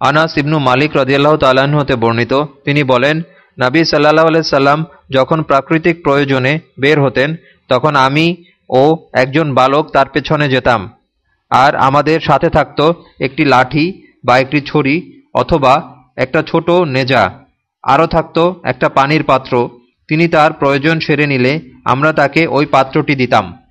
আনাস ইবনু মালিক রদিয়াল্লাহ তালাহ হতে বর্ণিত। তিনি বলেন, নাবী সাল্লাহ সাল্লাম যখন প্রাকৃতিক প্রয়োজনে বের হতেন, তখন আমি ও একজন বালক তার পেছনে যেতাম। আর আমাদের সাথে থাকত একটি লাঠি বা একটি ছড়ি অথবা একটা ছোট নেজা। আরও থাকত একটা পানির পাত্র। তিনি তার প্রয়োজন সেরে নিলে আমরা তাকে ওই পাত্রটি দিতাম।